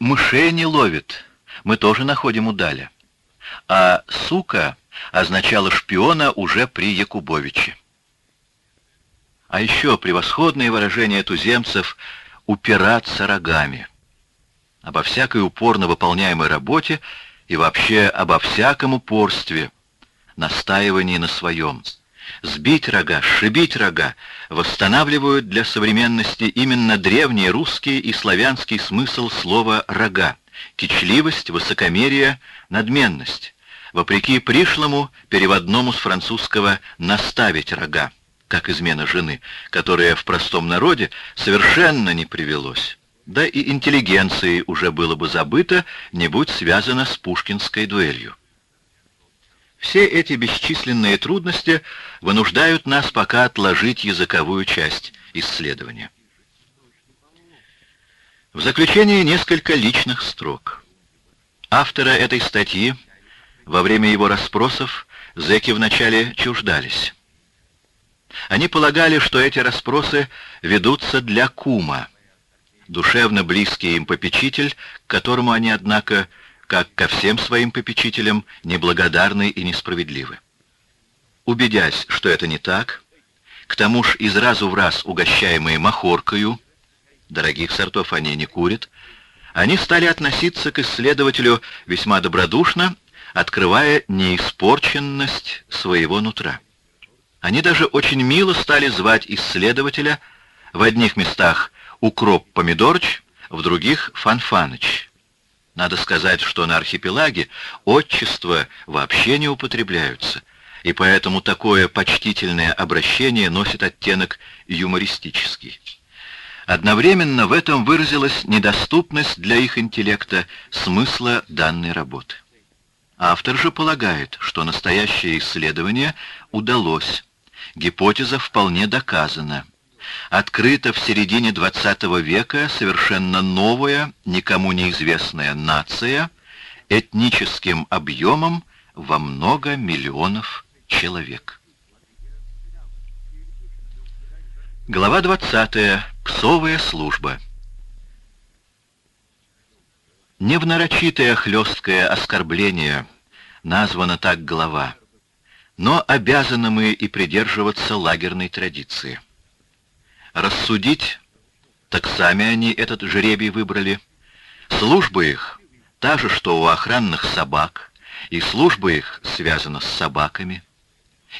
мышей не ловит, мы тоже находим удаля. А «сука» означало шпиона уже при Якубовиче. А еще превосходное выражение туземцев «упираться рогами». Обо всякой упорно выполняемой работе и вообще обо всяком упорстве, настаивании на своем. Сбить рога, сшибить рога восстанавливают для современности именно древний русский и славянский смысл слова «рога» — кичливость, высокомерие, надменность, вопреки пришлому переводному с французского «наставить рога», как измена жены, которая в простом народе совершенно не привелось. Да и интеллигенции уже было бы забыто, не будь связано с пушкинской дуэлью. Все эти бесчисленные трудности вынуждают нас пока отложить языковую часть исследования. В заключение несколько личных строк. Автора этой статьи во время его расспросов зэки вначале чуждались. Они полагали, что эти расспросы ведутся для кума, душевно близкий им попечитель, к которому они, однако, как ко всем своим попечителям, неблагодарны и несправедливы. Убедясь, что это не так, к тому ж из разу в раз угощаемые махоркою, дорогих сортов они не курят, они стали относиться к исследователю весьма добродушно, открывая неиспорченность своего нутра. Они даже очень мило стали звать исследователя в одних местах Укроп Помидорыч, в других Фанфаныч. Надо сказать, что на архипелаге отчества вообще не употребляются, и поэтому такое почтительное обращение носит оттенок юмористический. Одновременно в этом выразилась недоступность для их интеллекта смысла данной работы. Автор же полагает, что настоящее исследование удалось, гипотеза вполне доказана – открыта в середине XX века совершенно новая, никому неизвестная нация, этническим объемом во много миллионов человек. Глава 20. Псовая служба. Не в нарочитое хлесткое оскорбление названа так глава, но обязаны мы и придерживаться лагерной традиции. Рассудить, так сами они этот жребий выбрали. Служба их та же, что у охранных собак, и служба их связана с собаками.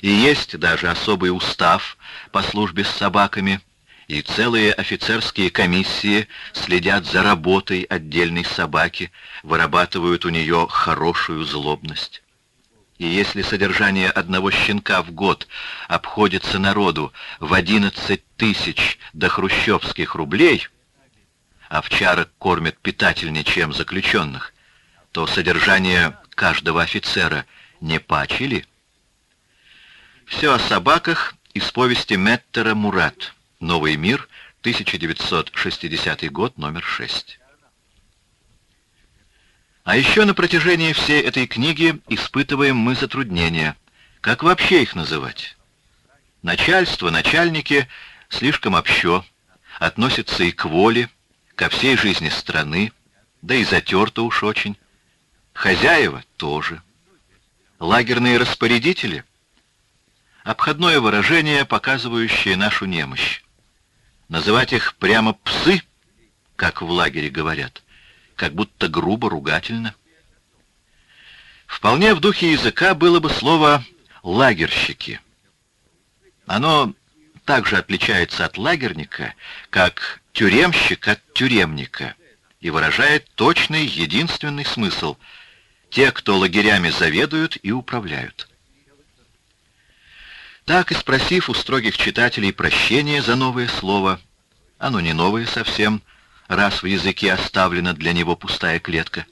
И есть даже особый устав по службе с собаками, и целые офицерские комиссии следят за работой отдельной собаки, вырабатывают у нее хорошую злобность. И если содержание одного щенка в год обходится народу в 11 тысяч до хрущевских рублей, овчарок кормят питательнее, чем заключенных, то содержание каждого офицера не пачили? Все о собаках из повести Меттера «Мурат. Новый мир», 1960 год, номер 6. А еще на протяжении всей этой книги испытываем мы затруднения. Как вообще их называть? Начальство, начальники слишком общо, относятся и к воле, ко всей жизни страны, да и затерто уж очень. Хозяева тоже. Лагерные распорядители — обходное выражение, показывающее нашу немощь. Называть их прямо «псы», как в лагере говорят, как будто грубо, ругательно. Вполне в духе языка было бы слово «лагерщики». Оно также отличается от лагерника, как тюремщик от тюремника, и выражает точный единственный смысл — те, кто лагерями заведуют и управляют. Так и спросив у строгих читателей прощения за новое слово, оно не новое совсем — раз в языке оставлена для него пустая клетка,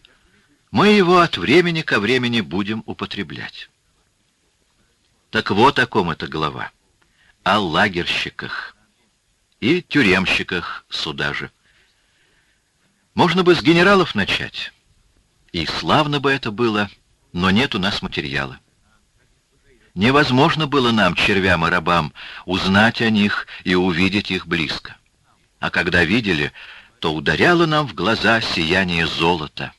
мы его от времени ко времени будем употреблять. Так вот о ком эта глава. О лагерщиках и тюремщиках суда же. Можно бы с генералов начать. И славно бы это было, но нет у нас материала. Невозможно было нам, червям и рабам, узнать о них и увидеть их близко. А когда видели, то ударяло нам в глаза сияние золота,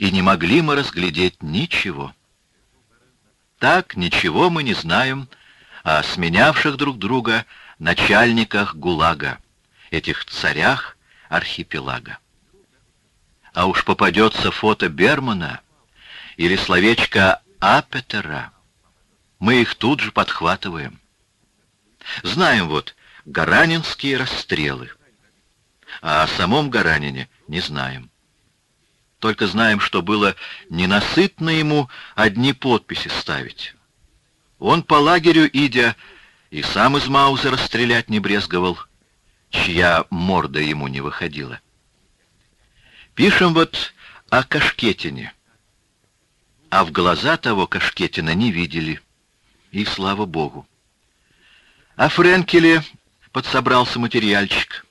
и не могли мы разглядеть ничего. Так ничего мы не знаем о сменявших друг друга начальниках ГУЛАГа, этих царях архипелага. А уж попадется фото Бермана или словечко Апетера, мы их тут же подхватываем. Знаем вот гаранинские расстрелы, а о самом Гаранине не знаем. Только знаем, что было ненасытно ему одни подписи ставить. Он по лагерю, идя, и сам из Маузера стрелять не брезговал, чья морда ему не выходила. Пишем вот о Кашкетине. А в глаза того Кашкетина не видели. И слава Богу. О Френкеле подсобрался материальчик.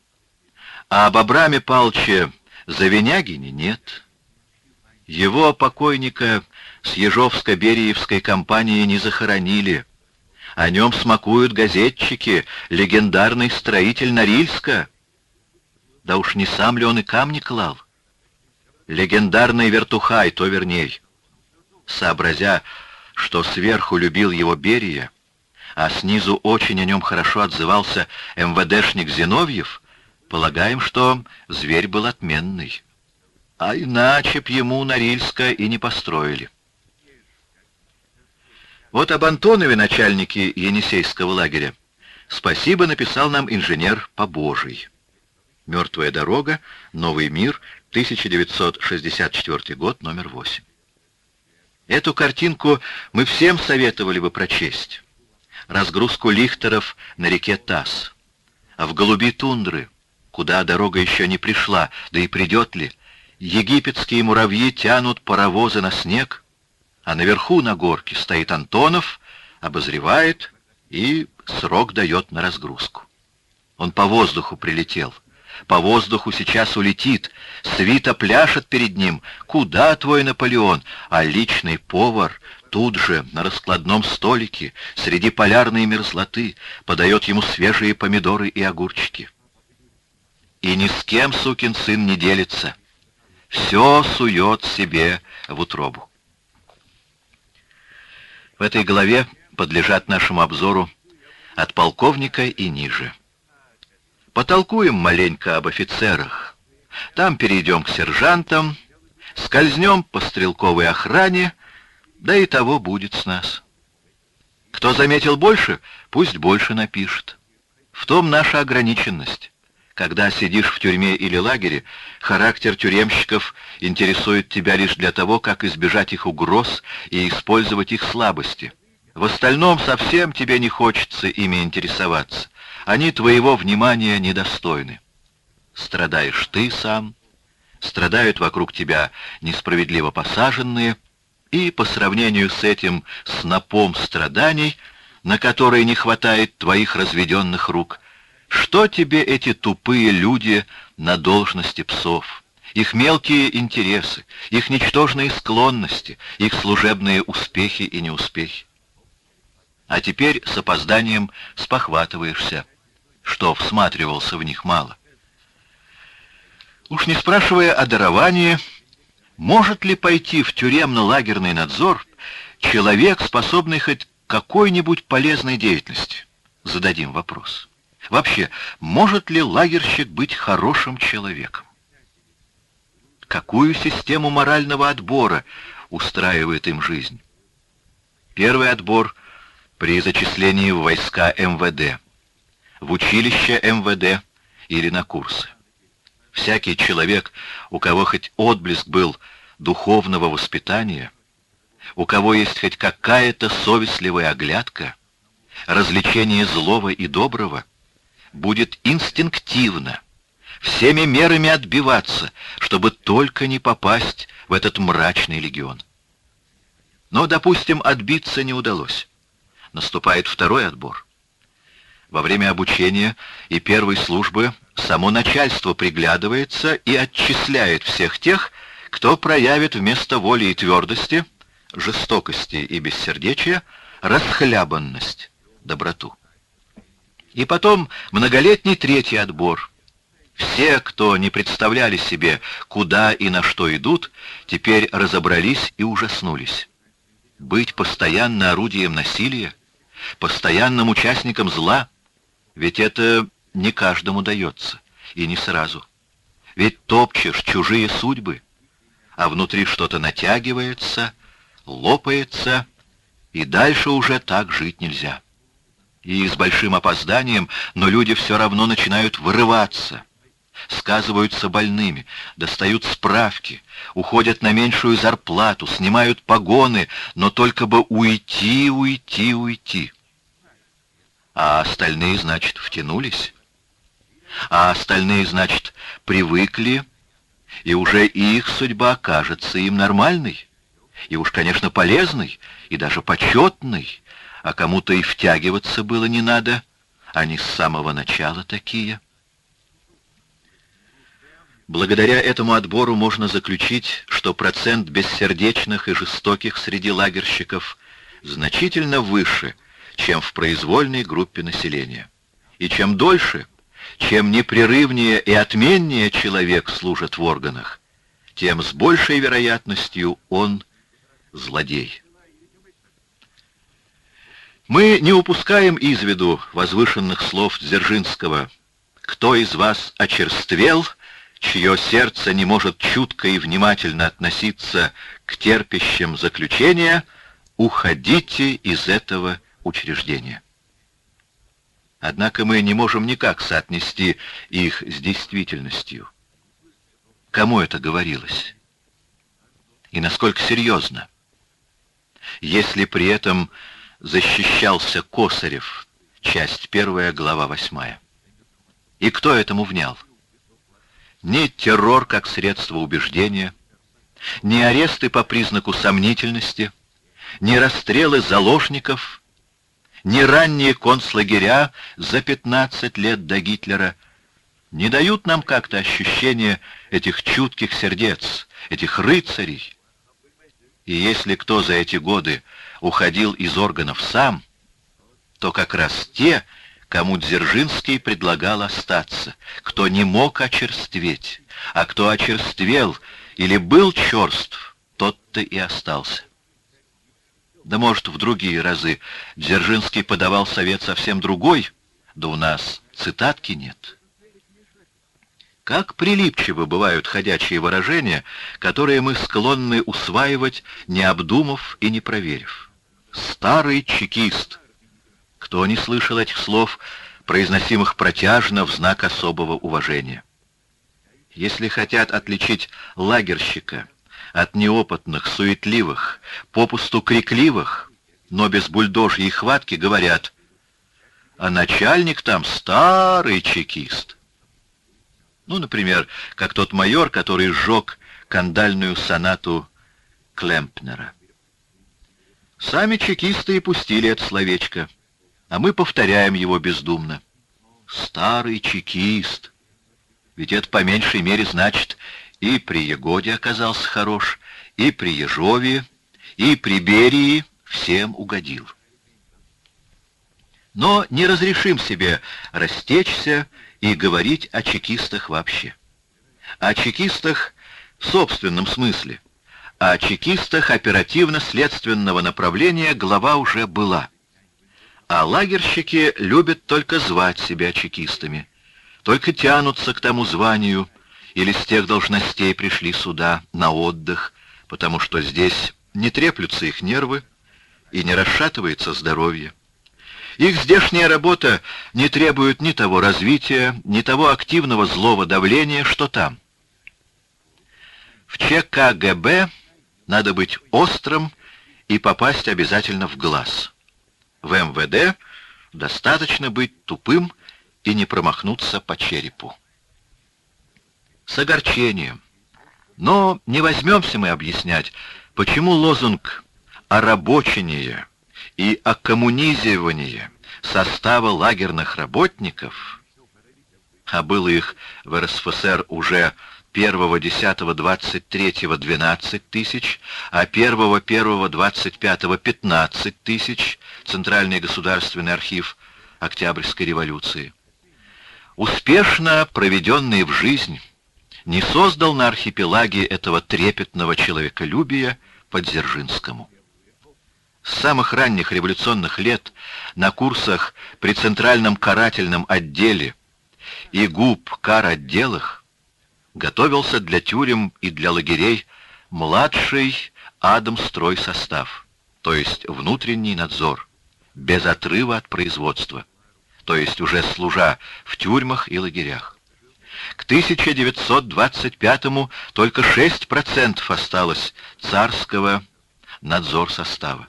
А об Абраме Палче Завинягине нет. Его покойника с Ежовско-Бериевской компании не захоронили. О нем смакуют газетчики, легендарный строитель Норильска. Да уж не сам ли он и камни клал? Легендарный вертухай, то верней. Сообразя, что сверху любил его Берия, а снизу очень о нем хорошо отзывался МВДшник Зиновьев, полагаем, что зверь был отменный. А иначе б ему Норильска и не построили. Вот об Антонове, начальнике Енисейского лагеря, спасибо написал нам инженер Побожий. «Мертвая дорога. Новый мир. 1964 год. Номер 8». Эту картинку мы всем советовали бы прочесть. Разгрузку лихтеров на реке Тас. А в голуби тундры, куда дорога еще не пришла, да и придет ли, египетские муравьи тянут паровозы на снег, а наверху на горке стоит Антонов, обозревает и срок дает на разгрузку. Он по воздуху прилетел. По воздуху сейчас улетит, свита пляшет перед ним. Куда твой Наполеон? А личный повар тут же, на раскладном столике, среди полярной мерзлоты, подает ему свежие помидоры и огурчики. И ни с кем сукин сын не делится. Все сует себе в утробу. В этой главе подлежат нашему обзору от полковника и ниже. Потолкуем маленько об офицерах. Там перейдем к сержантам, скользнем по стрелковой охране, да и того будет с нас. Кто заметил больше, пусть больше напишет. В том наша ограниченность. Когда сидишь в тюрьме или лагере, характер тюремщиков интересует тебя лишь для того, как избежать их угроз и использовать их слабости. В остальном совсем тебе не хочется ими интересоваться. Они твоего внимания недостойны. Страдаешь ты сам, страдают вокруг тебя несправедливо посаженные, и по сравнению с этим снопом страданий, на которые не хватает твоих разведенных рук, что тебе эти тупые люди на должности псов? Их мелкие интересы, их ничтожные склонности, их служебные успехи и неуспехи. А теперь с опозданием спохватываешься что всматривался в них мало. Уж не спрашивая о даровании, может ли пойти в тюремно-лагерный надзор человек, способный хоть какой-нибудь полезной деятельности? Зададим вопрос. Вообще, может ли лагерщик быть хорошим человеком? Какую систему морального отбора устраивает им жизнь? Первый отбор при зачислении в войска МВД – в училище МВД или на курсы. Всякий человек, у кого хоть отблеск был духовного воспитания, у кого есть хоть какая-то совестливая оглядка, развлечение злого и доброго, будет инстинктивно, всеми мерами отбиваться, чтобы только не попасть в этот мрачный легион. Но, допустим, отбиться не удалось. Наступает второй отбор. Во время обучения и первой службы само начальство приглядывается и отчисляет всех тех, кто проявит вместо воли и твердости, жестокости и бессердечия, расхлябанность, доброту. И потом многолетний третий отбор. Все, кто не представляли себе, куда и на что идут, теперь разобрались и ужаснулись. Быть постоянно орудием насилия, постоянным участником зла, ведь это не каждому дается, и не сразу. Ведь топчешь чужие судьбы, а внутри что-то натягивается, лопается, и дальше уже так жить нельзя. И с большим опозданием, но люди все равно начинают вырываться, сказываются больными, достают справки, уходят на меньшую зарплату, снимают погоны, но только бы уйти, уйти, уйти. А остальные, значит, втянулись. А остальные, значит, привыкли, и уже их судьба кажется им нормальной, и уж, конечно, полезной, и даже почетной, а кому-то и втягиваться было не надо, они с самого начала такие. Благодаря этому отбору можно заключить, что процент бессердечных и жестоких среди лагерщиков значительно выше, чем в произвольной группе населения. И чем дольше, чем непрерывнее и отменнее человек служит в органах, тем с большей вероятностью он злодей. Мы не упускаем из виду возвышенных слов Дзержинского «Кто из вас очерствел?» чье сердце не может чутко и внимательно относиться к терпящим заключения, уходите из этого учреждения. Однако мы не можем никак соотнести их с действительностью. Кому это говорилось? И насколько серьезно? Если при этом защищался Косарев, часть первая, глава восьмая. И кто этому внял? ни террор как средство убеждения, ни аресты по признаку сомнительности, ни расстрелы заложников, ни ранние концлагеря за 15 лет до Гитлера не дают нам как-то ощущения этих чутких сердец, этих рыцарей. И если кто за эти годы уходил из органов сам, то как раз те, кому Дзержинский предлагал остаться, кто не мог очерстветь, а кто очерствел или был черств, тот-то и остался. Да может, в другие разы Дзержинский подавал совет совсем другой, да у нас цитатки нет. Как прилипчивы бывают ходячие выражения, которые мы склонны усваивать, не обдумав и не проверив. «Старый чекист», кто не слышал этих слов, произносимых протяжно в знак особого уважения? Если хотят отличить лагерщика от неопытных, суетливых, попусту крикливых, но без бульдожьей хватки, говорят, а начальник там старый чекист. Ну, например, как тот майор, который сжег кандальную сонату Клемпнера. Сами чекисты и пустили это словечко — а мы повторяем его бездумно. Старый чекист. Ведь это по меньшей мере значит, и при Егоде оказался хорош, и при Ежове, и при Берии всем угодил. Но не разрешим себе растечься и говорить о чекистах вообще. О чекистах в собственном смысле. О чекистах оперативно-следственного направления глава уже была. А лагерщики любят только звать себя чекистами, только тянутся к тому званию или с тех должностей пришли сюда на отдых, потому что здесь не треплются их нервы и не расшатывается здоровье. Их здешняя работа не требует ни того развития, ни того активного злого давления, что там. В ЧКГБ надо быть острым и попасть обязательно в глаз. В МВД достаточно быть тупым и не промахнуться по черепу. С огорчением. Но не возьмемся мы объяснять, почему лозунг «орабочение» и «окоммунизирование» состава лагерных работников, а было их в РСФСР уже 1.10.23 12 тысяч, а 1.1.25 15 тысяч, Центральный государственный архив Октябрьской революции. успешно проведенный в жизнь, не создал на архипелаге этого трепетного человеколюбия по Дзержинскому. С самых ранних революционных лет на курсах при Центральном карательном отделе и ГУП кар-отделах готовился для тюрем и для лагерей младший Адамстрой состав, то есть внутренний надзор, без отрыва от производства, то есть уже служа в тюрьмах и лагерях. К 1925-му только 6% осталось царского надзор состава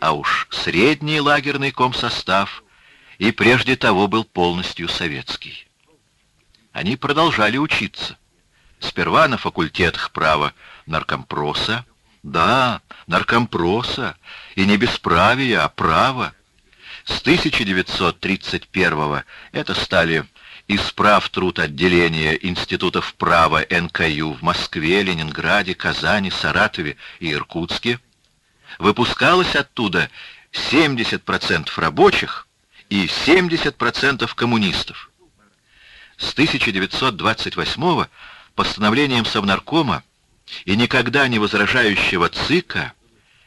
а уж средний лагерный комсостав и прежде того был полностью советский. Они продолжали учиться. Сперва на факультетах права наркомпроса, да, наркомпроса, и не бесправия, а права. С 1931 это стали исправ труд отделения институтов права НКЮ в Москве, Ленинграде, Казани, Саратове и Иркутске, выпускалось оттуда 70% рабочих и 70% коммунистов. С 1928 постановлением Совнаркома и никогда не возражающего ЦИКа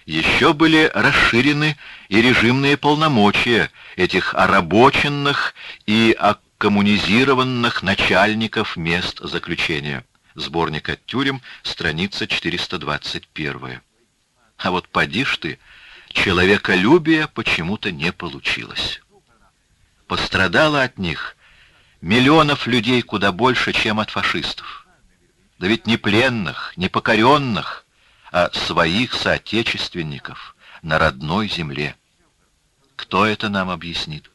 еще были расширены и режимные полномочия этих орабоченных и оккоммунизированных начальников мест заключения. Сборник от тюрем, страница 421. А вот поди ж ты, человеколюбия почему-то не получилось. Пострадало от них миллионов людей куда больше, чем от фашистов. Да ведь не пленных, не покоренных, а своих соотечественников на родной земле. Кто это нам объяснит?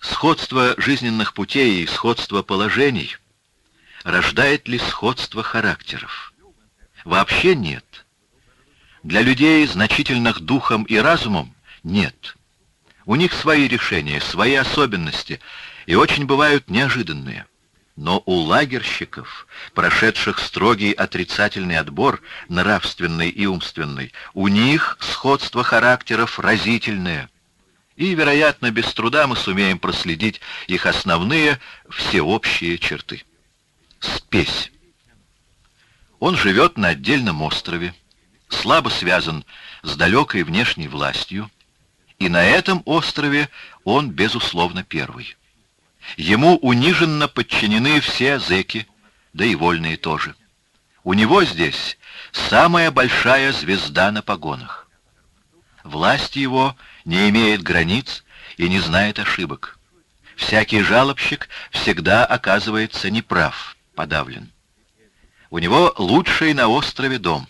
Сходство жизненных путей и сходство положений рождает ли сходство характеров? Вообще нет. Для людей, значительных духом и разумом, нет. У них свои решения, свои особенности, и очень бывают неожиданные. Но у лагерщиков, прошедших строгий отрицательный отбор, нравственный и умственный, у них сходство характеров разительное. И, вероятно, без труда мы сумеем проследить их основные всеобщие черты. Спесь. Он живет на отдельном острове, слабо связан с далекой внешней властью, и на этом острове он, безусловно, первый. Ему униженно подчинены все зэки, да и вольные тоже. У него здесь самая большая звезда на погонах. Власть его не имеет границ и не знает ошибок. Всякий жалобщик всегда оказывается неправ, подавлен. У него лучший на острове дом,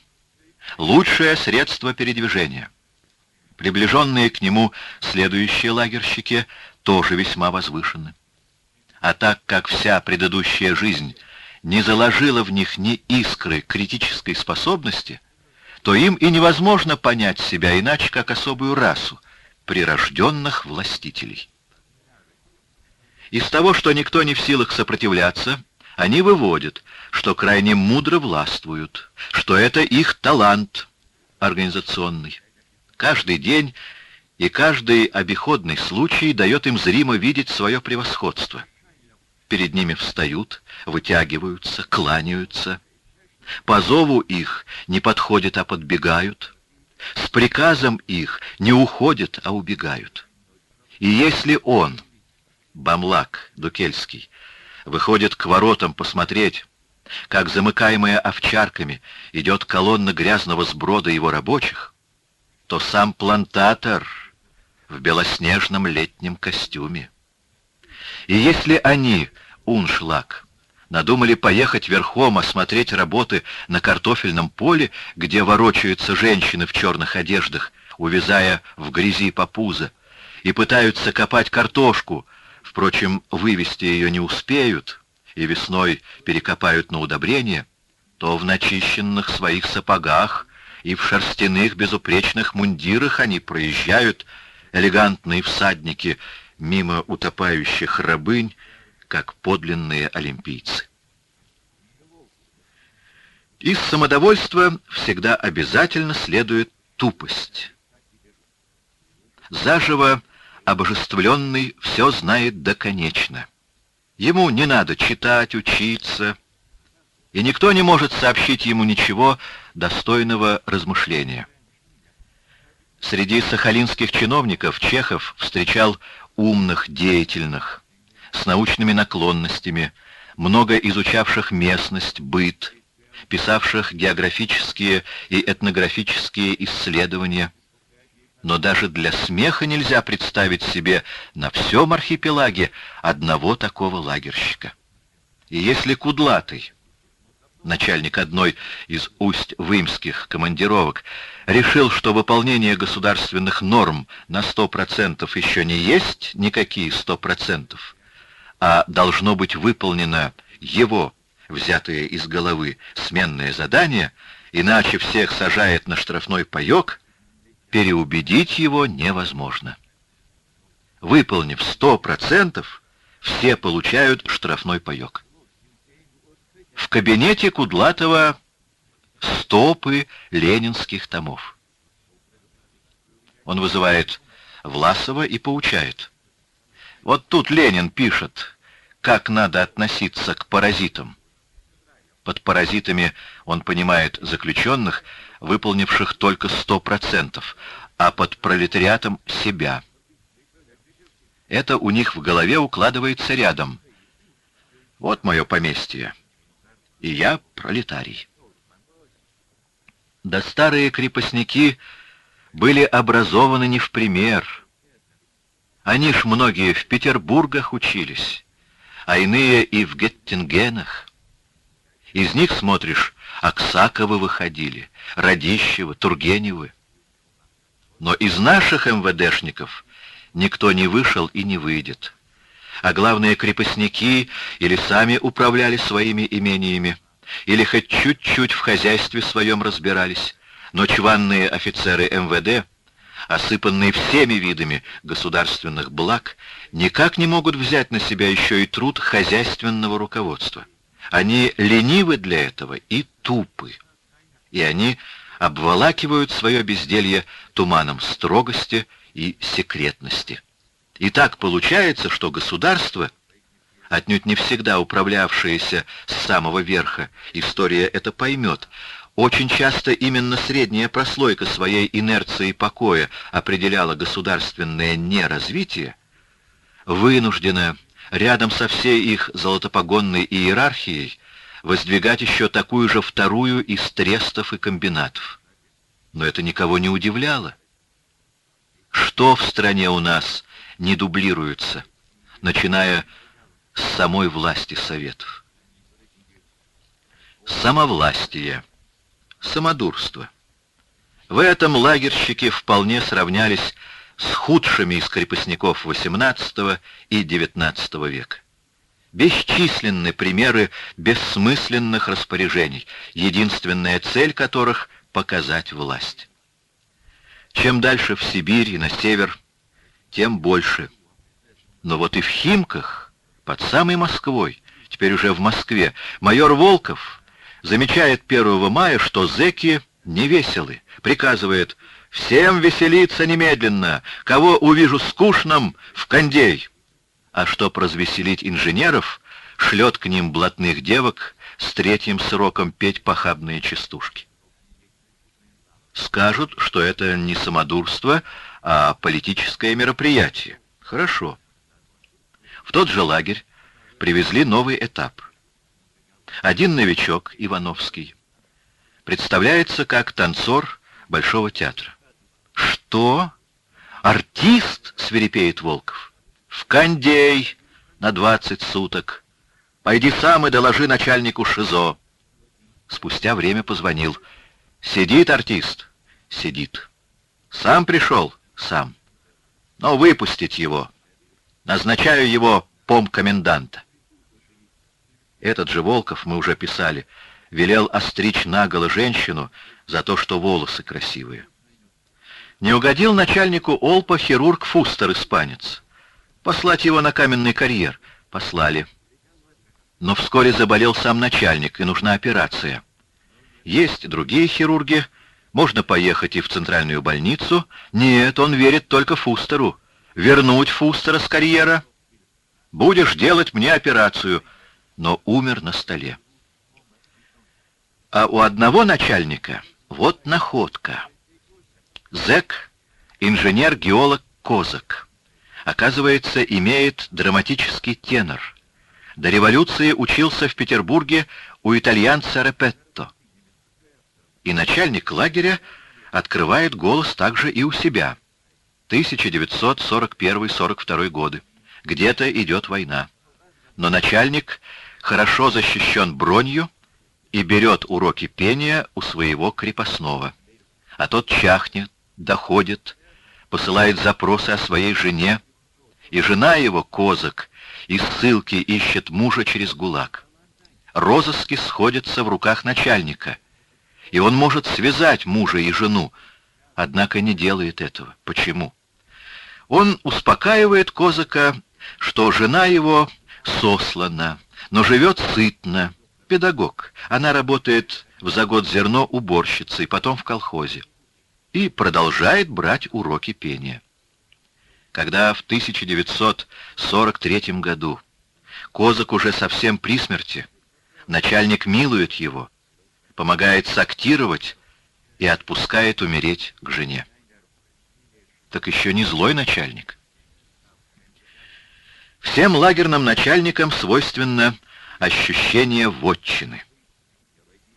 лучшее средство передвижения. Приближенные к нему следующие лагерщики тоже весьма возвышены. А так как вся предыдущая жизнь не заложила в них ни искры критической способности, то им и невозможно понять себя иначе, как особую расу прирожденных властителей. Из того, что никто не в силах сопротивляться, они выводят, что крайне мудро властвуют, что это их талант организационный. Каждый день и каждый обиходный случай дает им зримо видеть свое превосходство. Перед ними встают, вытягиваются, кланяются. По зову их не подходят, а подбегают. С приказом их не уходят, а убегают. И если он, Бамлак Дукельский, выходит к воротам посмотреть, как замыкаемая овчарками идет колонна грязного сброда его рабочих, то сам плантатор в белоснежном летнем костюме. И если они, уншлаг, надумали поехать верхом осмотреть работы на картофельном поле, где ворочаются женщины в черных одеждах, увязая в грязи по пузо, и пытаются копать картошку, впрочем, вывести ее не успеют, и весной перекопают на удобрение, то в начищенных своих сапогах и в шерстяных безупречных мундирах они проезжают, элегантные всадники, мимо утопающих рабынь, как подлинные олимпийцы. Из самодовольства всегда обязательно следует тупость. Заживо обожествленный все знает доконечно. Ему не надо читать, учиться, и никто не может сообщить ему ничего достойного размышления. Среди сахалинских чиновников Чехов встречал умных, деятельных, с научными наклонностями, много изучавших местность, быт, писавших географические и этнографические исследования. Но даже для смеха нельзя представить себе на всем архипелаге одного такого лагерщика. И если Кудлатый, начальник одной из усть-вымских командировок, решил, что выполнение государственных норм на 100% еще не есть никакие 100%, а должно быть выполнено его, взятое из головы, сменное задание, иначе всех сажает на штрафной паёк, переубедить его невозможно. Выполнив 100%, все получают штрафной паёк. В кабинете Кудлатова стопы ленинских томов. Он вызывает Власова и поучает. Вот тут Ленин пишет, как надо относиться к паразитам. Под паразитами он понимает заключенных, выполнивших только 100%, а под пролетариатом — себя. Это у них в голове укладывается рядом. Вот мое поместье. И я пролетарий. Да старые крепостники были образованы не в пример. Они ж многие в Петербургах учились, а иные и в Геттингенах. Из них, смотришь, Аксаковы выходили, Радищевы, Тургеневы. Но из наших МВДшников никто не вышел и не выйдет. А главные крепостники или сами управляли своими имениями, или хоть чуть-чуть в хозяйстве своем разбирались, но чванные офицеры МВД, осыпанные всеми видами государственных благ, никак не могут взять на себя еще и труд хозяйственного руководства. Они ленивы для этого и тупы. И они обволакивают свое безделье туманом строгости и секретности. И так получается, что государство, отнюдь не всегда управлявшееся с самого верха, история это поймет, очень часто именно средняя прослойка своей инерции покоя определяла государственное неразвитие, вынуждена рядом со всей их золотопогонной иерархией воздвигать еще такую же вторую из трестов и комбинатов. Но это никого не удивляло. Что в стране у нас не дублируется, начиная с самой власти Советов? Самовластие, самодурство. В этом лагерщики вполне сравнялись с худшими из крепостников XVIII и XIX века. Бесчисленны примеры бессмысленных распоряжений, единственная цель которых — показать власть. Чем дальше в Сибирь и на север, тем больше. Но вот и в Химках, под самой Москвой, теперь уже в Москве, майор Волков замечает 1 мая, что зэки невеселы, приказывает Всем веселиться немедленно. Кого увижу скучным, в кондей. А чтоб развеселить инженеров, шлет к ним блатных девок с третьим сроком петь похабные частушки. Скажут, что это не самодурство, а политическое мероприятие. Хорошо. В тот же лагерь привезли новый этап. Один новичок, Ивановский, представляется как танцор Большого театра. «Что? Артист?» — свирепеет Волков. «В кондей на двадцать суток. Пойди сам и доложи начальнику ШИЗО». Спустя время позвонил. «Сидит артист?» «Сидит». «Сам пришел?» «Сам». «Но выпустить его. Назначаю его пом-коменданта». Этот же Волков, мы уже писали, велел остричь наголо женщину за то, что волосы красивые. Не угодил начальнику Олпа хирург Фустер, испанец. Послать его на каменный карьер. Послали. Но вскоре заболел сам начальник, и нужна операция. Есть другие хирурги, можно поехать и в центральную больницу. Нет, он верит только Фустеру. вернуть Фустера с карьера. Будешь делать мне операцию, но умер на столе. А у одного начальника вот находка. Зэк, инженер-геолог Козак, оказывается, имеет драматический тенор. До революции учился в Петербурге у итальянца Репетто. И начальник лагеря открывает голос также и у себя. 1941-42 годы. Где-то идет война. Но начальник хорошо защищен бронью и берет уроки пения у своего крепостного. А тот чахнет, доходит, посылает запросы о своей жене, и жена его, Козак, из ссылки ищет мужа через ГУЛАГ. Розыски сходятся в руках начальника, и он может связать мужа и жену, однако не делает этого. Почему? Он успокаивает Козака, что жена его сослана, но живет сытно, педагог. Она работает в за год зерно уборщицей, потом в колхозе. И продолжает брать уроки пения. Когда в 1943 году Козак уже совсем при смерти, начальник милует его, помогает сактировать и отпускает умереть к жене так еще не злой начальник. Всем лагерным начальникам свойственно ощущение вотчины.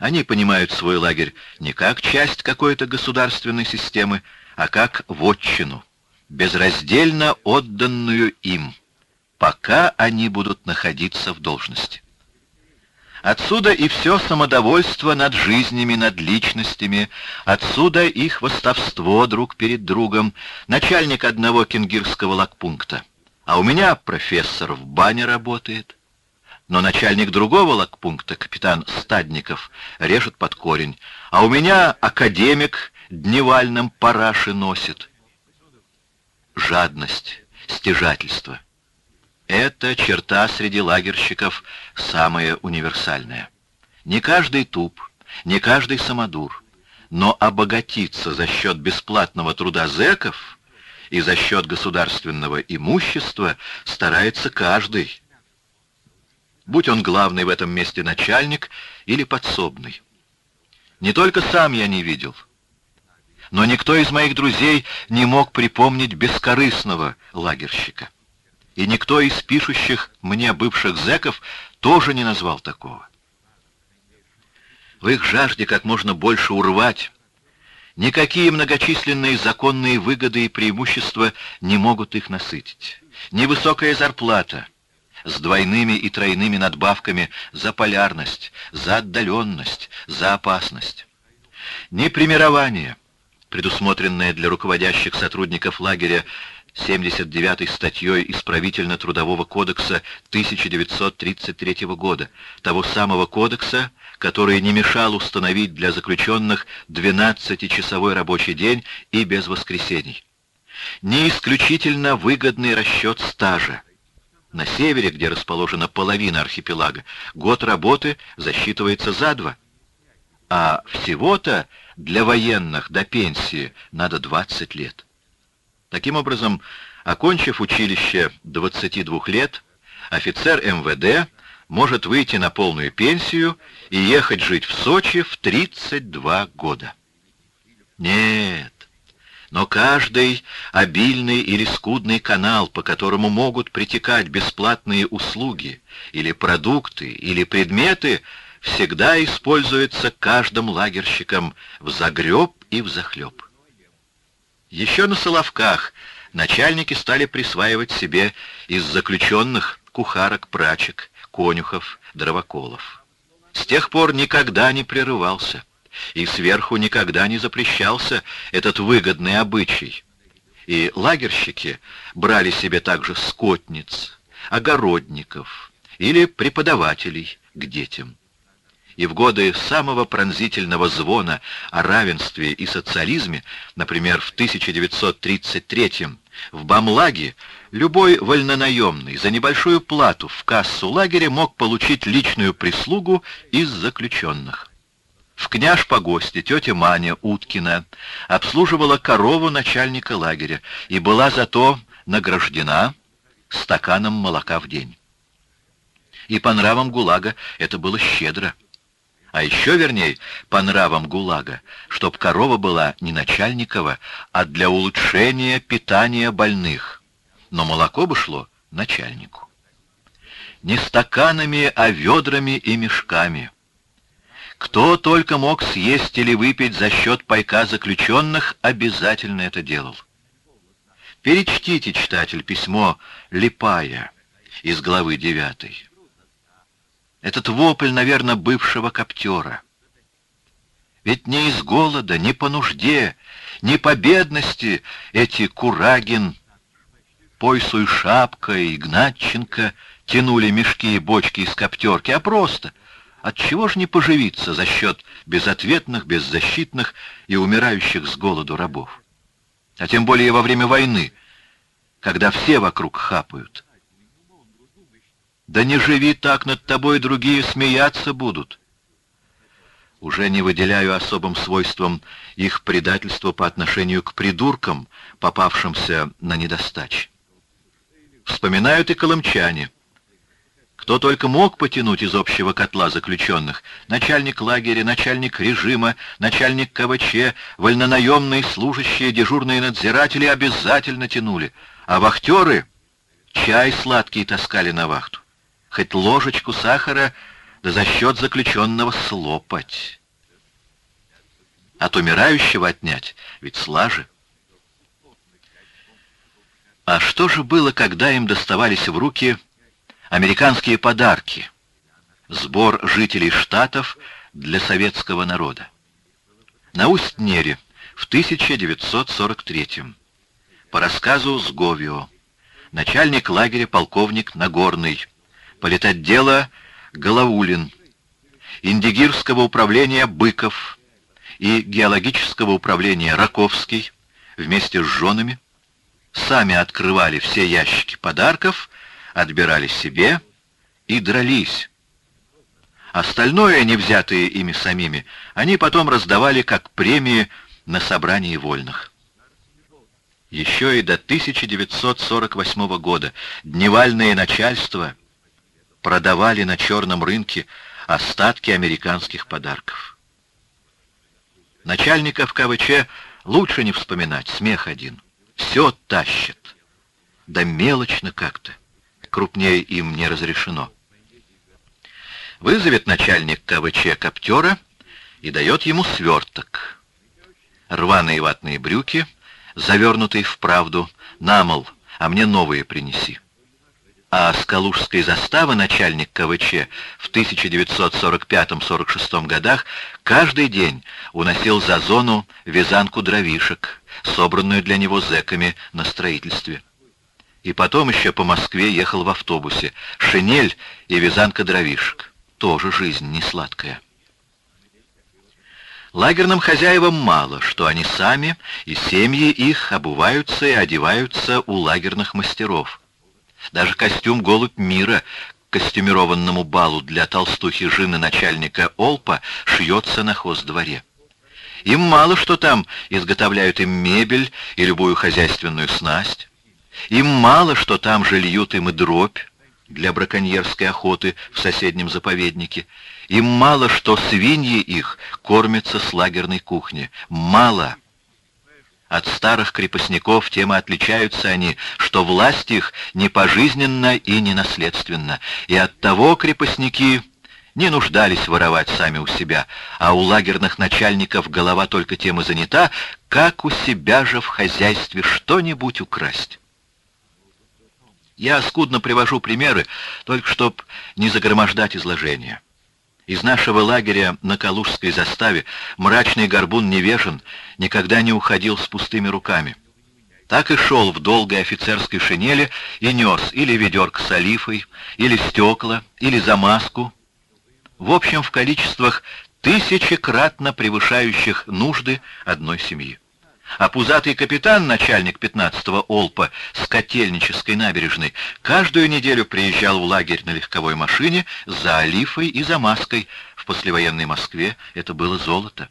Они понимают свой лагерь не как часть какой-то государственной системы, а как вотчину, безраздельно отданную им, пока они будут находиться в должности. Отсюда и все самодовольство над жизнями, над личностями, отсюда и хвостовство друг перед другом, начальник одного кенгирского лагпункта. А у меня профессор в бане работает. Но начальник другого лагпункта, капитан Стадников, режет под корень. А у меня академик дневальным параши носит. Жадность, стяжательство — эта черта среди лагерщиков самая универсальная. Не каждый туп, не каждый самодур, но обогатиться за счет бесплатного труда зэков и за счет государственного имущества старается каждый, будь он главный в этом месте начальник или подсобный. Не только сам я не видел, но никто из моих друзей не мог припомнить бескорыстного лагерщика и никто из пишущих мне бывших зэков тоже не назвал такого. В их жажде как можно больше урвать, никакие многочисленные законные выгоды и преимущества не могут их насытить. Ни высокая зарплата с двойными и тройными надбавками за полярность, за отдаленность, за опасность. Ни примирование, предусмотренное для руководящих сотрудников лагеря 79 статьей Исправительно-трудового кодекса 1933 года, того самого кодекса, который не мешал установить для заключенных 12-часовой рабочий день и без воскресений. Не исключительно выгодный расчет стажа. На севере, где расположена половина архипелага, год работы засчитывается за два. А всего-то для военных до пенсии надо 20 лет. Таким образом, окончив училище 22 лет, офицер МВД может выйти на полную пенсию и ехать жить в Сочи в 32 года. Нет, но каждый обильный или скудный канал, по которому могут притекать бесплатные услуги или продукты, или предметы, всегда используется каждым лагерщиком в загреб и в захлеб. Еще на Соловках начальники стали присваивать себе из заключенных кухарок, прачек, конюхов, дровоколов. С тех пор никогда не прерывался, и сверху никогда не запрещался этот выгодный обычай. И лагерщики брали себе также скотниц, огородников или преподавателей к детям и в годы самого пронзительного звона о равенстве и социализме, например, в 1933 в Бамлаге, любой вольнонаемный за небольшую плату в кассу лагеря мог получить личную прислугу из заключенных. В княж погосте тетя Маня Уткина обслуживала корову начальника лагеря и была зато награждена стаканом молока в день. И по нравам ГУЛАГа это было щедро. А еще вернее, по нравам ГУЛАГа, чтоб корова была не начальникова, а для улучшения питания больных. Но молоко бы шло начальнику. Не стаканами, а ведрами и мешками. Кто только мог съесть или выпить за счет пайка заключенных, обязательно это делал. Перечтите, читатель, письмо Липая из главы 9. Этот вопль, наверное, бывшего коптера. Ведь не из голода, не по нужде, не по бедности эти Курагин, Пойсу и Шапка, и Игнатченко тянули мешки и бочки из коптерки, а просто — Отчего же не поживиться за счет безответных, беззащитных и умирающих с голоду рабов? А тем более во время войны, когда все вокруг хапают. Да не живи так, над тобой другие смеяться будут. Уже не выделяю особым свойством их предательство по отношению к придуркам, попавшимся на недостаче. Вспоминают и колымчане — кто только мог потянуть из общего котла заключенных, начальник лагеря, начальник режима, начальник КВЧ, вольнонаемные служащие, дежурные надзиратели обязательно тянули, а вахтеры чай сладкий таскали на вахту. Хоть ложечку сахара, да за счет заключенного слопать. От умирающего отнять, ведь слаже. А что же было, когда им доставались в руки Американские подарки. Сбор жителей штатов для советского народа. На Усть-Нере в 1943 По рассказу Сговио. Начальник лагеря полковник Нагорный. Политотдела Голоулин. Индигирского управления Быков и геологического управления Раковский вместе с женами сами открывали все ящики подарков отбирали себе и дрались. Остальное, не взятое ими самими, они потом раздавали как премии на собрании вольных. Еще и до 1948 года дневальное начальство продавали на черном рынке остатки американских подарков. Начальников КВЧ лучше не вспоминать, смех один. Все тащит. Да мелочно как-то крупнее им не разрешено. Вызовет начальник КВЧ коптера и дает ему сверток. Рваные ватные брюки, завернутые в правду, намол, а мне новые принеси. А с Калужской заставы начальник КВЧ в 1945-46 годах каждый день уносил за зону вязанку дровишек, собранную для него зэками на строительстве и потом еще по Москве ехал в автобусе. Шинель и вязанка дровишек. Тоже жизнь не сладкая. Лагерным хозяевам мало, что они сами и семьи их обуваются и одеваются у лагерных мастеров. Даже костюм «Голубь мира» к костюмированному балу для толстухи жены начальника Олпа шьется на хоздворе. Им мало, что там изготовляют им мебель и любую хозяйственную снасть. Им мало, что там же льют им и дробь для браконьерской охоты в соседнем заповеднике. Им мало, что свиньи их кормятся с лагерной кухни. Мало. От старых крепостников тем и отличаются они, что власть их не пожизненна и не наследственна. И от того крепостники не нуждались воровать сами у себя, а у лагерных начальников голова только тем и занята, как у себя же в хозяйстве что-нибудь украсть. Я скудно привожу примеры, только чтоб не загромождать изложение. Из нашего лагеря на Калужской заставе мрачный горбун Невежин никогда не уходил с пустыми руками. Так и шел в долгой офицерской шинели и нес или ведерко с олифой, или стекла, или замазку. В общем, в количествах тысячекратно превышающих нужды одной семьи а пузатый капитан, начальник 15-го Олпа с Котельнической набережной, каждую неделю приезжал в лагерь на легковой машине за олифой и за маской. В послевоенной Москве это было золото.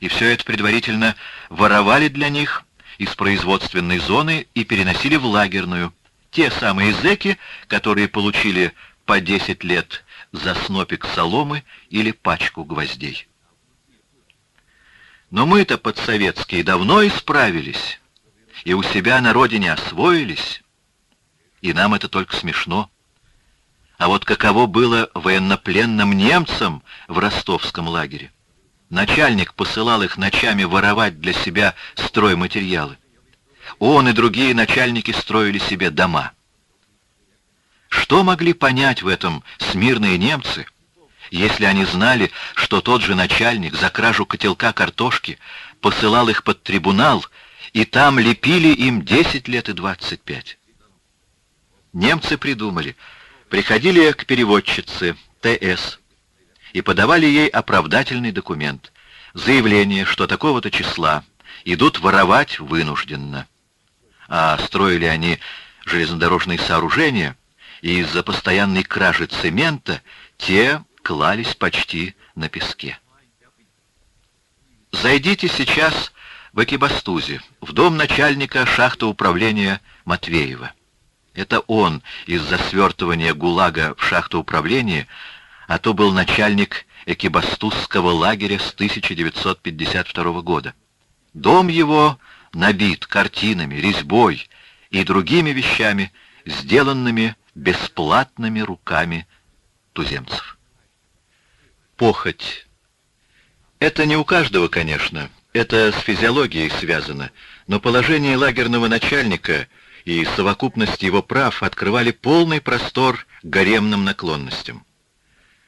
И все это предварительно воровали для них из производственной зоны и переносили в лагерную. Те самые зэки, которые получили по 10 лет за снопик соломы или пачку гвоздей. Но мы-то подсоветские давно исправились, и у себя на родине освоились, и нам это только смешно. А вот каково было военнопленным немцам в ростовском лагере? Начальник посылал их ночами воровать для себя стройматериалы. Он и другие начальники строили себе дома. Что могли понять в этом смирные немцы, если они знали, что тот же начальник за кражу котелка картошки посылал их под трибунал, и там лепили им 10 лет и 25? Немцы придумали, приходили к переводчице Т.С., и подавали ей оправдательный документ, заявление, что такого-то числа идут воровать вынужденно. А строили они железнодорожные сооружения, и из-за постоянной кражи цемента те клались почти на песке. Зайдите сейчас в Экибастузе, в дом начальника шахты управления Матвеева. Это он из-за свертывания ГУЛАГа в шахту управления а то был начальник Экибастузского лагеря с 1952 года. Дом его набит картинами, резьбой и другими вещами, сделанными бесплатными руками туземцев. Похоть. Это не у каждого, конечно, это с физиологией связано, но положение лагерного начальника и совокупность его прав открывали полный простор гаремным наклонностям.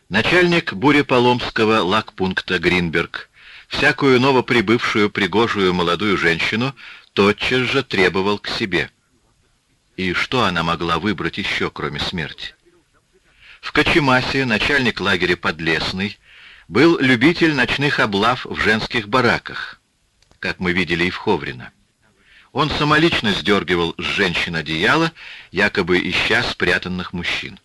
Начальник Буреполомского лагпункта Гринберг всякую новоприбывшую пригожую молодую женщину тотчас же требовал к себе. И что она могла выбрать еще, кроме смерти? В Кочемасе начальник лагеря Подлесный был любитель ночных облав в женских бараках, как мы видели и в Ховрино. Он самолично сдергивал с женщин одеяло, якобы ища спрятанных мужчин.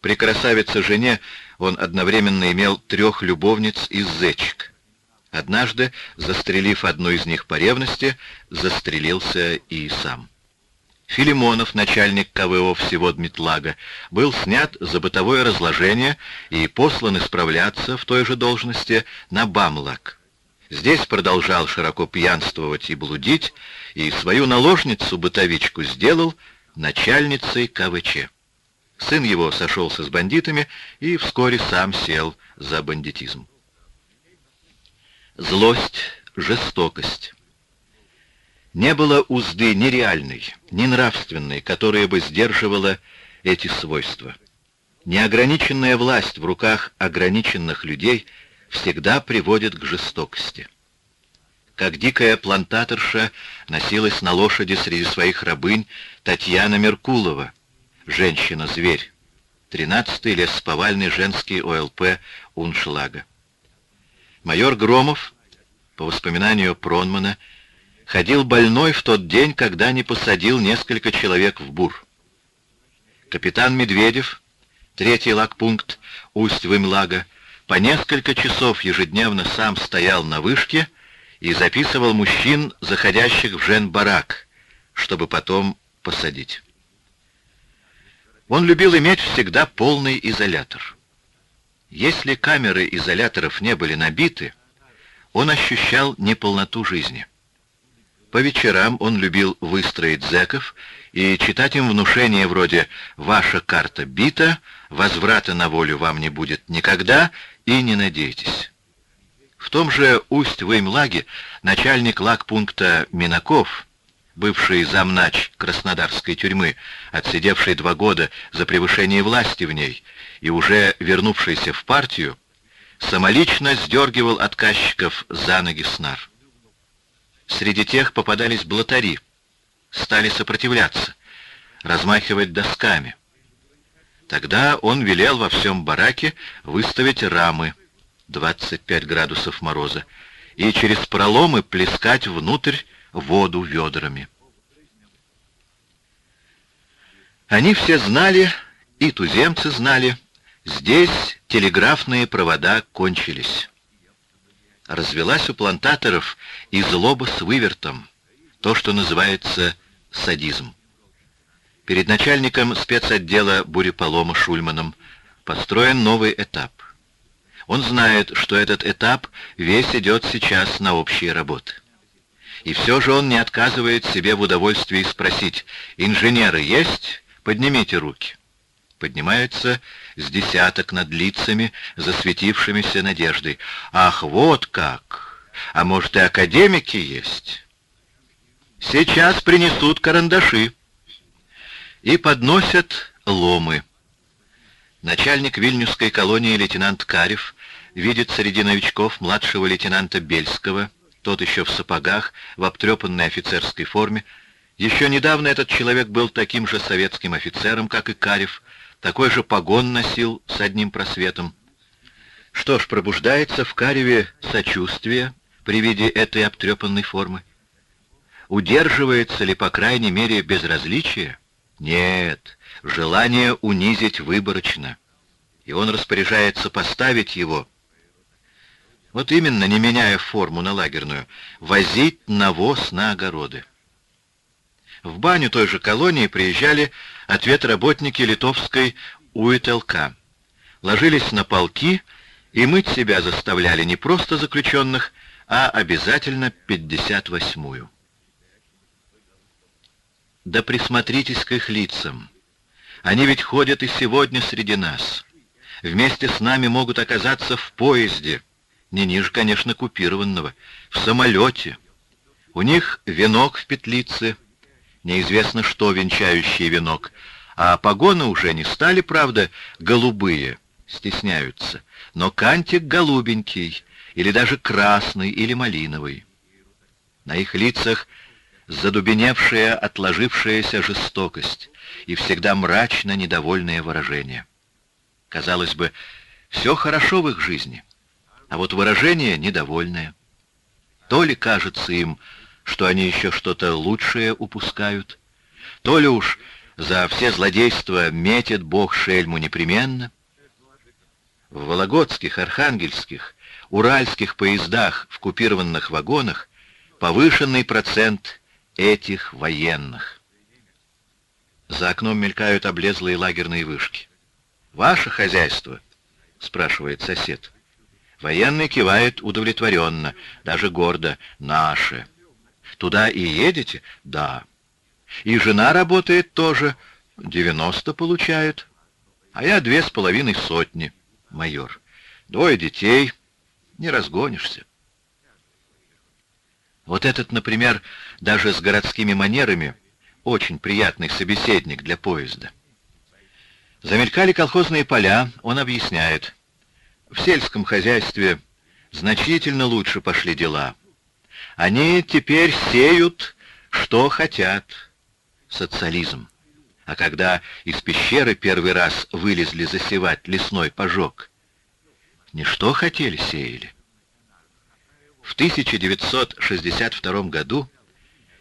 При красавице-жене он одновременно имел трех любовниц из зечек. Однажды, застрелив одну из них по ревности, застрелился и сам. Филимонов, начальник КВО всего Дмитлага, был снят за бытовое разложение и послан исправляться в той же должности на Бамлак. Здесь продолжал широко пьянствовать и блудить, и свою наложницу-бытовичку сделал начальницей КВЧ. Сын его сошелся с бандитами и вскоре сам сел за бандитизм. Злость, жестокость. Не было узды ни реальной, ни нравственной, которая бы сдерживала эти свойства. Неограниченная власть в руках ограниченных людей всегда приводит к жестокости. Как дикая плантаторша носилась на лошади среди своих рабынь Татьяна Меркулова — «Женщина-зверь». 13-й лесповальный женский ОЛП Уншлага. Майор Громов, по воспоминанию Пронмана, ходил больной в тот день, когда не посадил несколько человек в бур. Капитан Медведев, третий лагпункт Усть-Вымлага, по несколько часов ежедневно сам стоял на вышке и записывал мужчин, заходящих в жен-барак, чтобы потом посадить. Он любил иметь всегда полный изолятор. Если камеры изоляторов не были набиты, он ощущал неполноту жизни. По вечерам он любил выстроить зэков и читать им внушения вроде «Ваша карта бита, возврата на волю вам не будет никогда и не надейтесь». В том же Усть-Веймлаге начальник лагпункта Минаков бывший замнач Краснодарской тюрьмы, отсидевший два года за превышение власти в ней и уже вернувшийся в партию, самолично сдергивал отказчиков за ноги снар. Среди тех попадались блатари, стали сопротивляться, размахивать досками. Тогда он велел во всем бараке выставить рамы 25 градусов мороза и через проломы плескать внутрь воду ведрами. Они все знали, и туземцы знали, здесь телеграфные провода кончились. Развелась у плантаторов и злоба с вывертом. то, что называется садизм. Перед начальником спецотдела буреполома Шульманом построен новый этап. Он знает, что этот этап весь идет сейчас на общие работы. И все же он не отказывает себе в удовольствии спросить, «Инженеры есть? Поднимите руки». Поднимаются с десяток над лицами, засветившимися надеждой. «Ах, вот как! А может, и академики есть?» «Сейчас принесут карандаши» и подносят ломы. Начальник вильнюсской колонии лейтенант Карев видит среди новичков младшего лейтенанта Бельского, тот еще в сапогах, в обтрепанной офицерской форме. Еще недавно этот человек был таким же советским офицером, как и Карев, такой же погон носил с одним просветом. Что ж, пробуждается в Кареве сочувствие при виде этой обтрепанной формы. Удерживается ли, по крайней мере, безразличие? Нет, желание унизить выборочно. И он распоряжается поставить его, вот именно, не меняя форму на лагерную, возить навоз на огороды. В баню той же колонии приезжали ответработники литовской УИТЛК. Ложились на полки и мыть себя заставляли не просто заключенных, а обязательно 58-ю. Да присмотритесь к их лицам. Они ведь ходят и сегодня среди нас. Вместе с нами могут оказаться в поезде, не ниже, конечно, купированного, в самолете. У них венок в петлице, неизвестно что венчающий венок, а погоны уже не стали, правда, голубые, стесняются, но кантик голубенький, или даже красный, или малиновый. На их лицах задубеневшая, отложившаяся жестокость и всегда мрачно недовольное выражение. Казалось бы, все хорошо в их жизни, а вот выражение недовольное. То ли кажется им, что они еще что-то лучшее упускают, то ли уж за все злодейства метит Бог шельму непременно. В вологодских, архангельских, уральских поездах в купированных вагонах повышенный процент этих военных. За окном мелькают облезлые лагерные вышки. «Ваше хозяйство?» — спрашивает сосед. Военный кивает удовлетворенно, даже гордо. «Наше». «Туда и едете?» «Да». «И жена работает тоже?» «Девяносто получает». «А я две с половиной сотни, майор. Двое детей. Не разгонишься». Вот этот, например, даже с городскими манерами, очень приятный собеседник для поезда. Замелькали колхозные поля, он объясняет. В сельском хозяйстве значительно лучше пошли дела. Они теперь сеют, что хотят. Социализм. А когда из пещеры первый раз вылезли засевать лесной пожог, не что хотели, сеяли. В 1962 году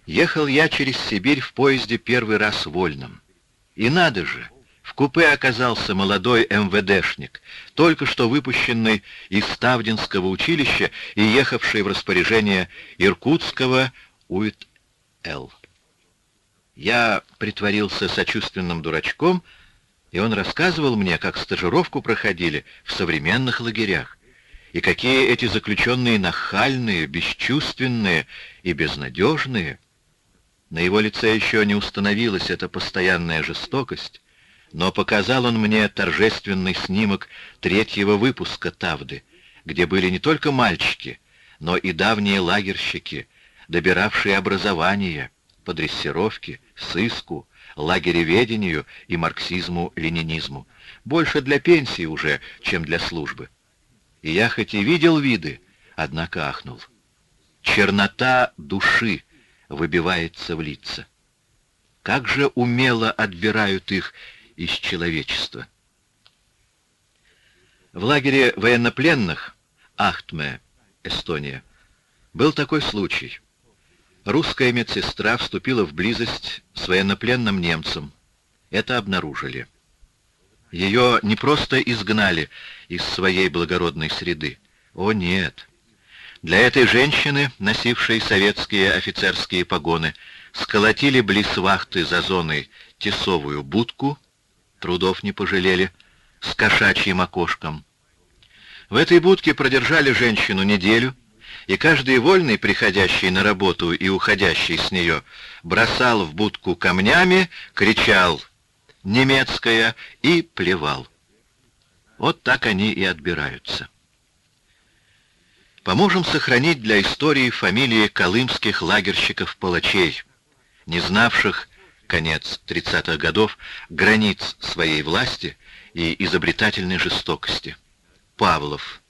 ехал я через Сибирь в поезде первый раз вольным. И надо же, купе оказался молодой МВДшник, только что выпущенный из Ставдинского училища и ехавший в распоряжение Иркутского УИТ-Л. Я притворился сочувственным дурачком, и он рассказывал мне, как стажировку проходили в современных лагерях, и какие эти заключенные нахальные, бесчувственные и безнадежные. На его лице еще не установилась эта постоянная жестокость, но показал он мне торжественный снимок третьего выпуска «Тавды», где были не только мальчики, но и давние лагерщики, добиравшие образование по дрессировке, сыску, лагереведению и марксизму-ленинизму. Больше для пенсии уже, чем для службы. И я хоть и видел виды, однако ахнул. Чернота души выбивается в лица. Как же умело отбирают их из человечества. В лагере военнопленных Ахтме, Эстония, был такой случай. Русская медсестра вступила в близость с военнопленным немцем. Это обнаружили. Ее не просто изгнали из своей благородной среды. О нет! Для этой женщины, носившей советские офицерские погоны, сколотили близ вахты за зоной тесовую будку, трудов не пожалели, с кошачьим окошком. В этой будке продержали женщину неделю, и каждый вольный, приходящий на работу и уходящий с нее, бросал в будку камнями, кричал «немецкая» и плевал. Вот так они и отбираются. Поможем сохранить для истории фамилии колымских лагерщиков-палачей, не знавших, конец 30-х годов, границ своей власти и изобретательной жестокости. Павлов,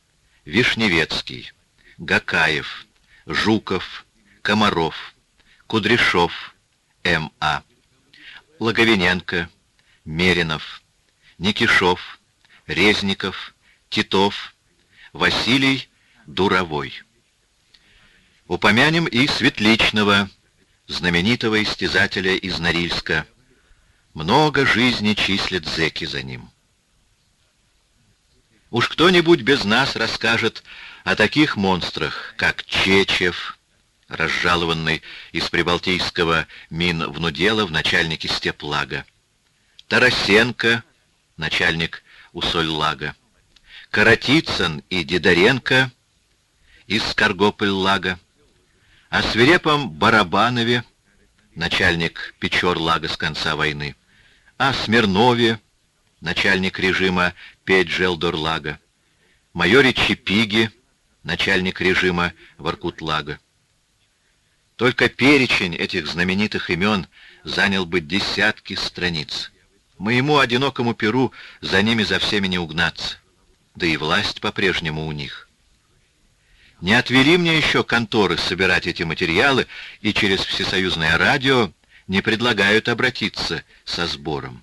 Вишневецкий, Гакаев, Жуков, Комаров, Кудряшов, М.А., Логовиненко, Меринов, Никишов, Резников, Титов, Василий Дуровой. Упомянем и Светличного, знаменитого истязателя из Норильска. Много жизни числят зеки за ним. Уж кто-нибудь без нас расскажет о таких монстрах, как Чечев, разжалованный из прибалтийского мин внудела в начальнике степлага, Тарасенко, начальник Усоль-лага, Каратицын и Дидоренко из Каргополь-лага, о свирепом Барабанове, начальник Печор-лага с конца войны, о Смирнове, начальник режима Петь-Желдор-лага, майоре Чепиге, начальник режима Воркут-лага. Только перечень этих знаменитых имен занял бы десятки страниц. Моему одинокому перу за ними за всеми не угнаться. Да и власть по-прежнему у них. Не отвели мне еще конторы собирать эти материалы, и через всесоюзное радио не предлагают обратиться со сбором.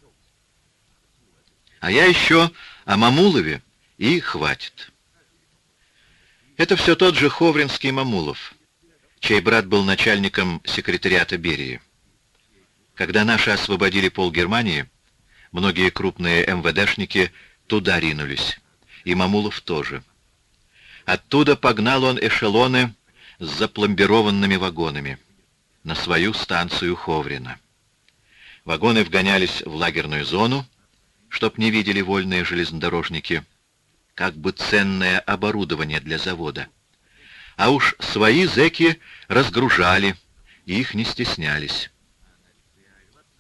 А я еще о Мамулове, и хватит. Это все тот же Ховринский Мамулов, чей брат был начальником секретариата Берии. Когда наши освободили пол Германии, Многие крупные МВДшники туда ринулись. И Мамулов тоже. Оттуда погнал он эшелоны с запломбированными вагонами на свою станцию Ховрина. Вагоны вгонялись в лагерную зону, чтоб не видели вольные железнодорожники, как бы ценное оборудование для завода. А уж свои зэки разгружали, и их не стеснялись.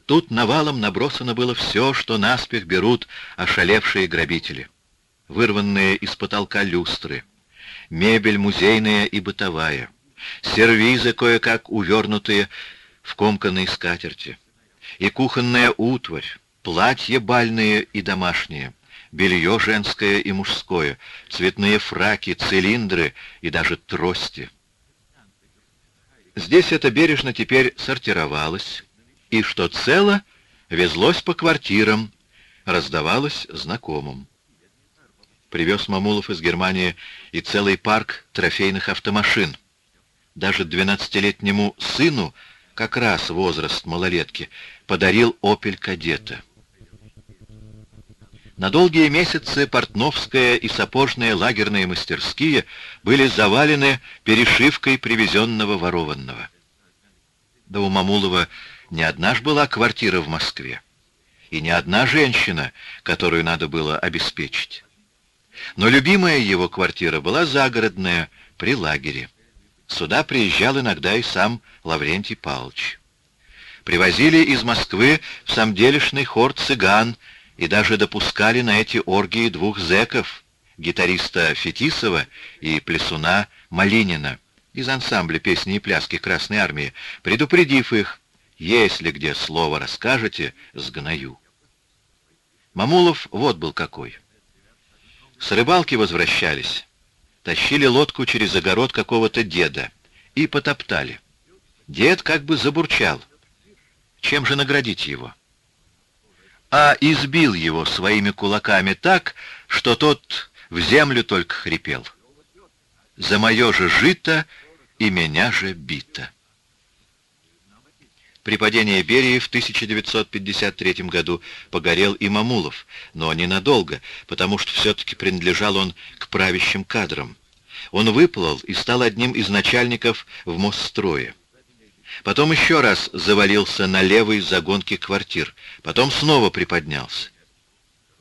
Тут навалом набросано было все, что наспех берут ошалевшие грабители. Вырванные из потолка люстры, мебель музейная и бытовая, сервизы кое-как увернутые в комканной скатерти, и кухонная утварь, платья бальные и домашние, белье женское и мужское, цветные фраки, цилиндры и даже трости. Здесь это бережно теперь сортировалось, и что цело, везлось по квартирам, раздавалось знакомым. Привез Мамулов из Германии и целый парк трофейных автомашин. Даже двенадцатилетнему сыну, как раз возраст малолетки, подарил «Опель Кадета». На долгие месяцы портновская и сапожные лагерные мастерские были завалены перешивкой привезенного ворованного. Да у Мамулова не одна ж была квартира в Москве, и не одна женщина, которую надо было обеспечить. Но любимая его квартира была загородная, при лагере. Сюда приезжал иногда и сам Лаврентий Павлович. Привозили из Москвы в самделишный хор цыган и даже допускали на эти оргии двух зэков, гитариста Фетисова и плясуна Малинина из ансамбля песни и пляски Красной Армии, предупредив их, если где слово расскажете, сгною. Мамулов вот был какой. С рыбалки возвращались, тащили лодку через огород какого-то деда и потоптали. Дед как бы забурчал. Чем же наградить его? А избил его своими кулаками так, что тот в землю только хрипел. За мое же жито и меня же бито. При падении Берии в 1953 году погорел и Мамулов, но ненадолго, потому что все-таки принадлежал он к правящим кадрам. Он выплыл и стал одним из начальников в Мостстрое. Потом еще раз завалился на левой загонке квартир. Потом снова приподнялся.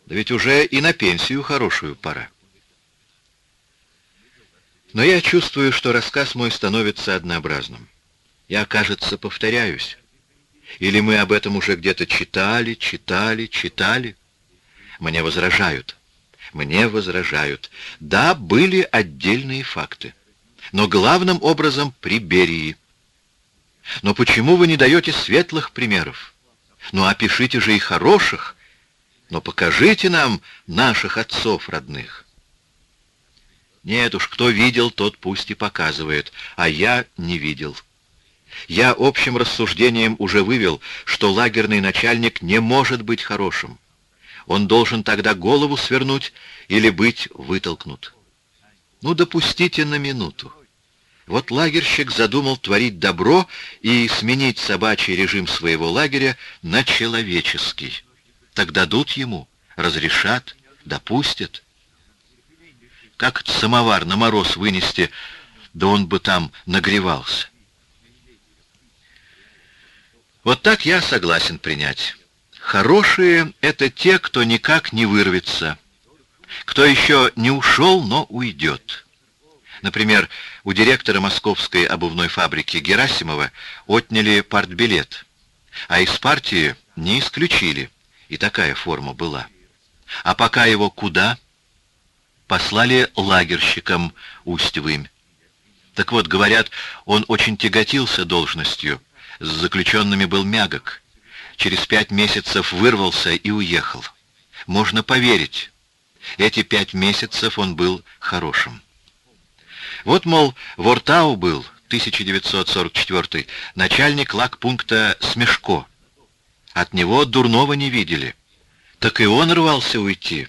Да ведь уже и на пенсию хорошую пора. Но я чувствую, что рассказ мой становится однообразным. Я, кажется, повторяюсь. Или мы об этом уже где-то читали, читали, читали? Мне возражают. Мне возражают. Да, были отдельные факты. Но главным образом при Берии. Но почему вы не даете светлых примеров? Ну, опишите же и хороших. Но покажите нам наших отцов родных. Нет уж, кто видел, тот пусть и показывает, а я не видел. Я общим рассуждением уже вывел, что лагерный начальник не может быть хорошим. Он должен тогда голову свернуть или быть вытолкнут. Ну, допустите на минуту. Вот лагерщик задумал творить добро и сменить собачий режим своего лагеря на человеческий. Так дадут ему, разрешат, допустят. Как самовар на мороз вынести, да он бы там нагревался. Вот так я согласен принять. Хорошие — это те, кто никак не вырвется, кто еще не ушел, но уйдет. Например, у директора московской обувной фабрики Герасимова отняли партбилет, а из партии не исключили, и такая форма была. А пока его куда? Послали лагерщикам Усть-Вымь. Так вот, говорят, он очень тяготился должностью, с заключенными был мягок. Через пять месяцев вырвался и уехал. Можно поверить, эти пять месяцев он был хорошим. Вот, мол, Вортау был, 1944 начальник лагпункта Смешко. От него дурного не видели. Так и он рвался уйти.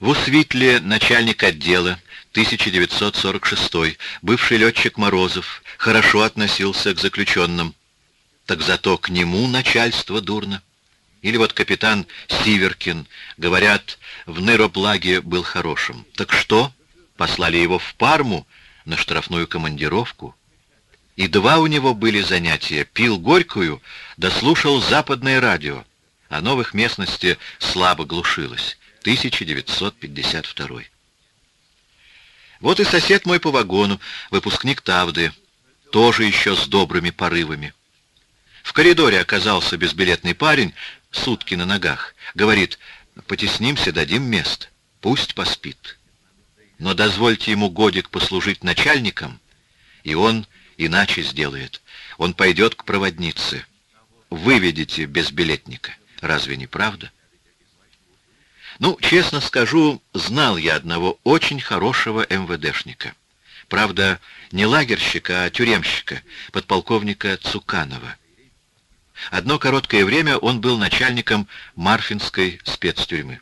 В Усвитле начальник отдела, 1946 бывший летчик Морозов, хорошо относился к заключенным. Так зато к нему начальство дурно. Или вот капитан Сиверкин, говорят, в Нероплаге был хорошим. Так что? Послали его в Парму на штрафную командировку. И два у него были занятия. Пил горькую, да слушал западное радио. А новых местности слабо глушилось. 1952. Вот и сосед мой по вагону, выпускник Тавды, тоже еще с добрыми порывами. В коридоре оказался безбилетный парень, сутки на ногах. Говорит, потеснимся, дадим место, пусть поспит но дозвольте ему годик послужить начальником, и он иначе сделает. Он пойдет к проводнице. Выведите безбилетника. Разве не правда? Ну, честно скажу, знал я одного очень хорошего МВДшника. Правда, не лагерщика, а тюремщика, подполковника Цуканова. Одно короткое время он был начальником Марфинской спецтюрьмы.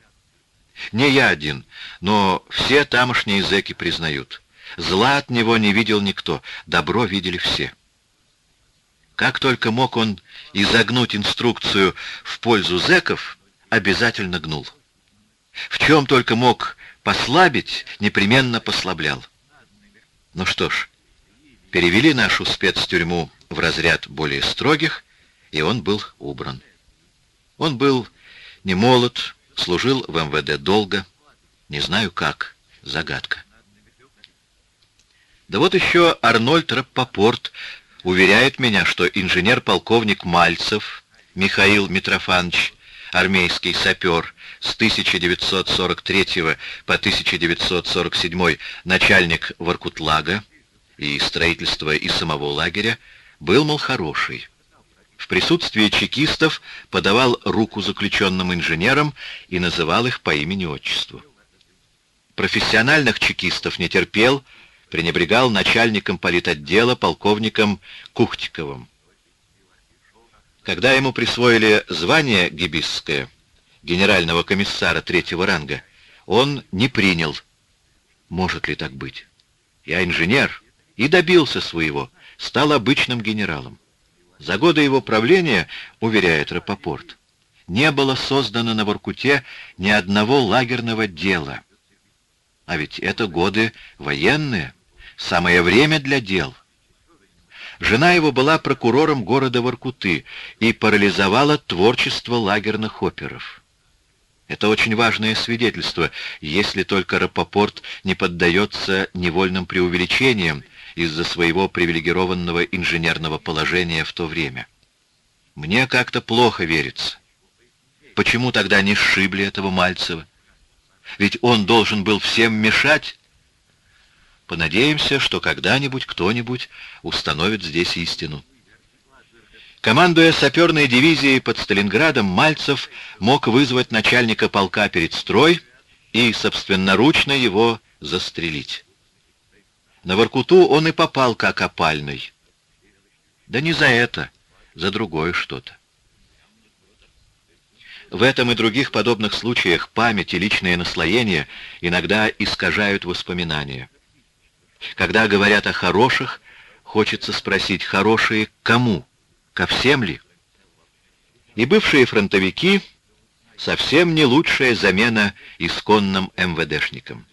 Не я один, но все тамошние зэки признают. Зла от него не видел никто, добро видели все. Как только мог он изогнуть инструкцию в пользу зэков, обязательно гнул. В чем только мог послабить, непременно послаблял. Ну что ж, перевели нашу спецтюрьму в разряд более строгих, и он был убран. Он был не молод, Служил в МВД долго. Не знаю как. Загадка. Да вот еще Арнольд Раппопорт уверяет меня, что инженер-полковник Мальцев Михаил Митрофанович, армейский сапер, с 1943 по 1947 начальник Воркутлага и строительства и самого лагеря, был, мол, хороший в присутствии чекистов подавал руку заключенным инженерам и называл их по имени-отчеству. Профессиональных чекистов не терпел, пренебрегал начальником политотдела полковником Кухтиковым. Когда ему присвоили звание гибисское, генерального комиссара третьего ранга, он не принял. Может ли так быть? Я инженер и добился своего, стал обычным генералом. За годы его правления, уверяет Рапопорт, не было создано на Воркуте ни одного лагерного дела. А ведь это годы военные, самое время для дел. Жена его была прокурором города Воркуты и парализовала творчество лагерных оперов. Это очень важное свидетельство, если только Рапопорт не поддается невольным преувеличениям из-за своего привилегированного инженерного положения в то время. Мне как-то плохо верится. Почему тогда не сшибли этого Мальцева? Ведь он должен был всем мешать. Понадеемся, что когда-нибудь кто-нибудь установит здесь истину. Командуя саперной дивизией под Сталинградом, Мальцев мог вызвать начальника полка перед строй и собственноручно его застрелить. На Воркуту он и попал как опальный. Да не за это, за другое что-то. В этом и других подобных случаях память и личное наслоение иногда искажают воспоминания. Когда говорят о хороших, хочется спросить, хорошие кому? Ко всем ли? И бывшие фронтовики совсем не лучшая замена исконным МВДшникам.